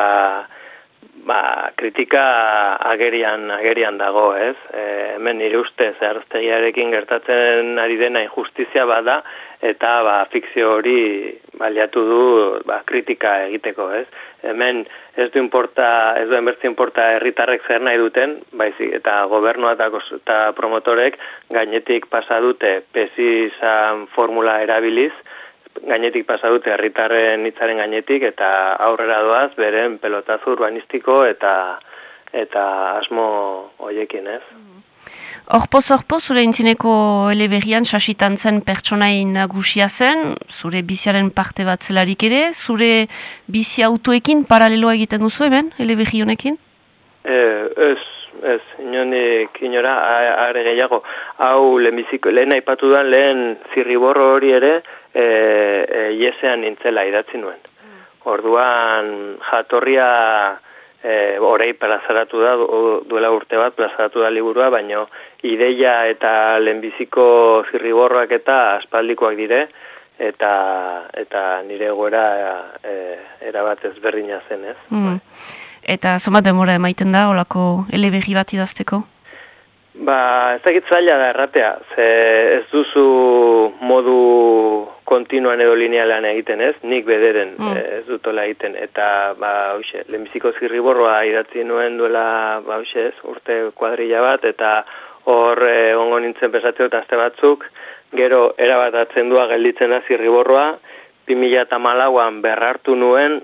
ba, kritika agerian, agerian dago, ez? E, hemen nire ustez, erztegiarekin gertatzen ari dena injustizia bada, eta ba, fikzio hori baliatu du ba, kritika egiteko, ez? Hemen ez du importa, ez duen bertzi importa herritarrek zer nahi duten, baizik, eta gobernua eta, eta promotorek gainetik pasa dute pesizan formula erabiliz, gainetik pasa dute herritarren hitzaren gainetik eta aurrera doaz beren pelotazo urbanistiko eta eta asmo hoiekin, ez? Horpoz, horpoz, zure intzineko eleberrian sasitan zen pertsonai nagusia zen, zure biziaren parte bat zelarik ere, zure bizi autoekin paraleloa egiten duzu hemen, eleberri honekin? E, ez, ez, inonik inora are gehiago. Hau lehenbiziko, lehen aipatu da lehen zirriborro hori ere e, e, iesean nintzela idatzi nuen. Orduan jatorria e, orei plazaratu da, du- duela urte bat plazaratu da liburua, baino ideia eta lehenbiziko zirriborroak eta aspaldikoak dire, eta eta nire goera e, erabat ezberdina zen, ez? Mm. Eta zomat demora emaiten da, olako eleberri bat idazteko? Ba, ez dakit zaila da erratea, ze ez duzu modu kontinuan edo linealean egiten ez, nik bederen Mm. eh, ez dutola egiten, eta ba, hoxe, lehenbiziko zirriborroa idatzi nuen duela, ba, hoxe ez, urte kuadrilla bat, eta hor eh, egongo nintzen pesatzeo eta aste batzuk, gero erabat atzendua gelditzen da zirriborroa, 2008an berrartu nuen,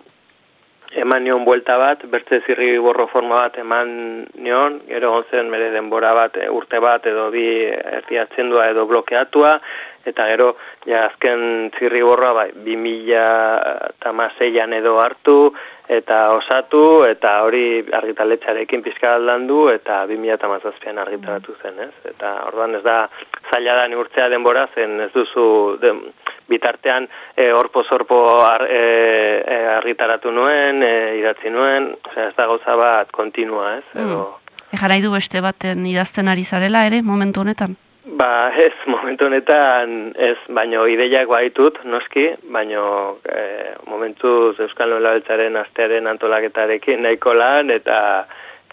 eman nion buelta bat, bertze zirri borro forma bat eman nion, gero onzen bere denbora bat, e, urte bat edo bi erdiatzendua edo blokeatua, eta gero ja azken zirri borroa bai, 2006an edo hartu, eta osatu, eta hori argitaletxarekin pizka aldandu, eta 2008an argitaratu zen, ez? Eta orduan ez da, zaila da urtzea denbora, zen ez duzu, den, bitartean e, orpo zorpo ar, e, e, argitaratu nuen, e, idatzi nuen, osea, ez da gauza bat kontinua, ez? Edo, Eja nahi du beste baten idazten ari zarela ere, momentu honetan? Ba, ez, momentu honetan ez, baino ideiak baitut, noski, baino e, momentuz Euskal Nola Beltzaren astearen antolaketarekin nahiko lan, eta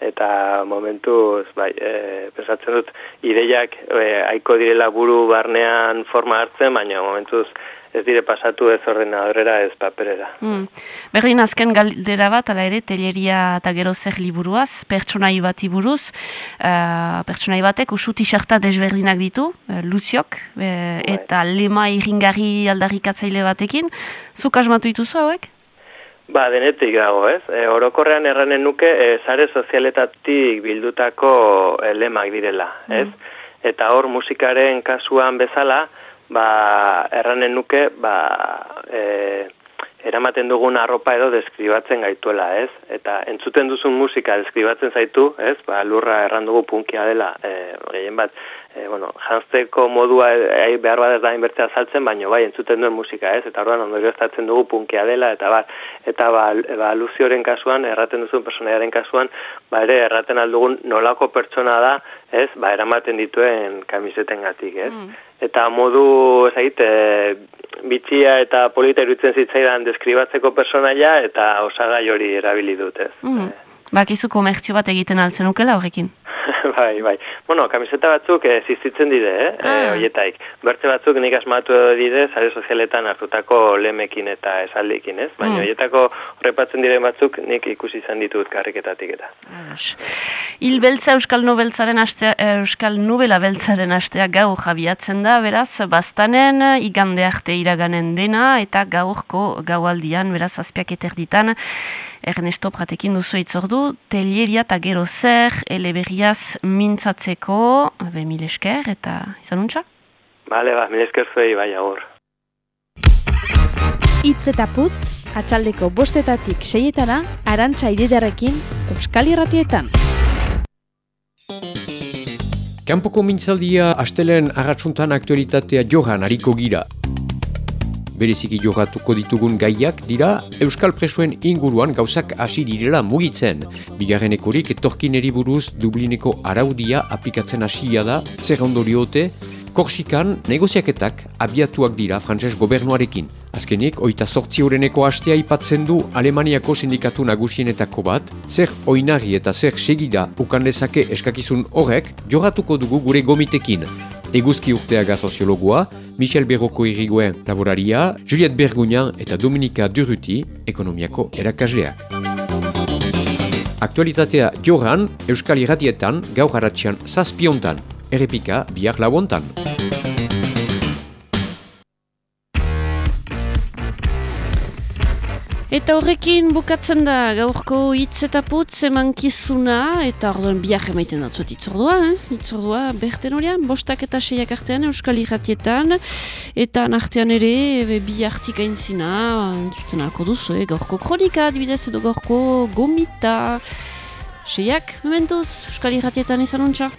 eta momentuz, bai, e, pensatzen dut, ideiak e, aiko direla buru barnean forma hartzen, baina momentuz ez dire pasatu ez ordenadorera ez paperera. Mm. Berdin azken galdera bat, ala ere, teleria eta gero zer liburuaz, pertsonai bati buruz, uh, pertsonai batek usu t-shirta desberdinak ditu, uh, luziok, uh, eta lema irringarri aldarrikatzaile batekin. Zuk asmatu dituzu hauek? Ba, denetik dago, ez? E, orokorrean erranen nuke, e, sare sozialetatik bildutako e, lemak direla, ez? Eta hor musikaren kasuan bezala, ba, erranen nuke, ba, e, eramaten dugun arropa edo deskribatzen gaituela, ez? Eta entzuten duzun musika deskribatzen zaitu, ez? Ba, lurra erran dugu punkia dela, e, gehien bat, e, bueno, jantzeko modua e, behar bat ez da inbertzea saltzen, baino bai, entzuten duen musika, ez? Eta orduan ondorio estatzen dugu punkia dela, eta ba, eta ba, ba luzioren kasuan, erraten duzun personaiaren kasuan, ba ere, erraten aldugun nolako pertsona da, ez? Ba, eramaten dituen kamiseten gatik, ez? Eta modu, ez egit, e, bitxia eta polita iruditzen zitzaidan deskribatzeko personaia eta osagai hori erabili dut, ez? Mm. Bakizu komertzio bat egiten altzen ukela horrekin? bai, bai. Bueno, kamiseta batzuk eh, zizitzen dide, eh? Ah. Oietaik. Bertze batzuk nik asmatu dide, sare sozialetan hartutako lemekin eta esaldikin, ez? Baina Mm. oietako horrepatzen diren batzuk nik ikusi izan ditut karriketatik eta. Hil beltza Euskal Nobeltzaren astea, eh, Euskal Nobela beltzaren astea gaur jabiatzen da, beraz, bastanen, igande arte iraganen dena, eta gaurko gaualdian, beraz, azpiak eterditan, Ernesto Pratekin duzu itzordu, telieria eta gero zer, eleberriaz mintzatzeko, be mil esker, eta izan untxa? Bale, ba, mil esker zuei, bai, agur. Itz eta putz, atxaldeko bostetatik seietana, arantxa ididarekin, Euskal Irratietan. Kanpoko mintzaldia astelen agatsuntan aktualitatea johan hariko gira. Bereziki jogatuko ditugun gaiak dira Euskal Presoen inguruan gauzak hasi direla mugitzen. Bigarrenekorik etorkineri buruz Dublineko araudia aplikatzen hasia da, zer ondoriote, Korsikan negoziaketak abiatuak dira frantses gobernuarekin. Azkenik, oita sortzi horreneko hastea ipatzen du Alemaniako sindikatu nagusienetako bat, zer oinarri eta zer segida ukan dezake eskakizun horrek jogatuko dugu gure gomitekin. Eguzki urteaga soziologoa, Michel Berroko irrigoen laboraria, Juliette Bergunian eta Dominika Durruti ekonomiako erakasleak. Aktualitatea joran, Euskal Irratietan, gaur haratxean zazpiontan, errepika bihar lauontan. Eta horrekin bukatzen da gaurko hitz eta putz emankizuna, eta orduan biak emaiten datzuet itzordua, eh? itzordua berten horian, bostak eta seiak artean Euskal Irratietan, eta artean ere be, bi artik aintzina, entzuten alko duzu, eh? gaurko kronika, adibidez edo gaurko gomita, seiak, mementuz, Euskal Irratietan izan untxa.